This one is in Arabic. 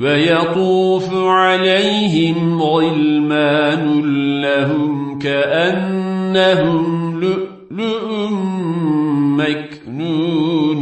ويطوف عليهم غلمان لهم كأنهم لؤلؤ مكنون.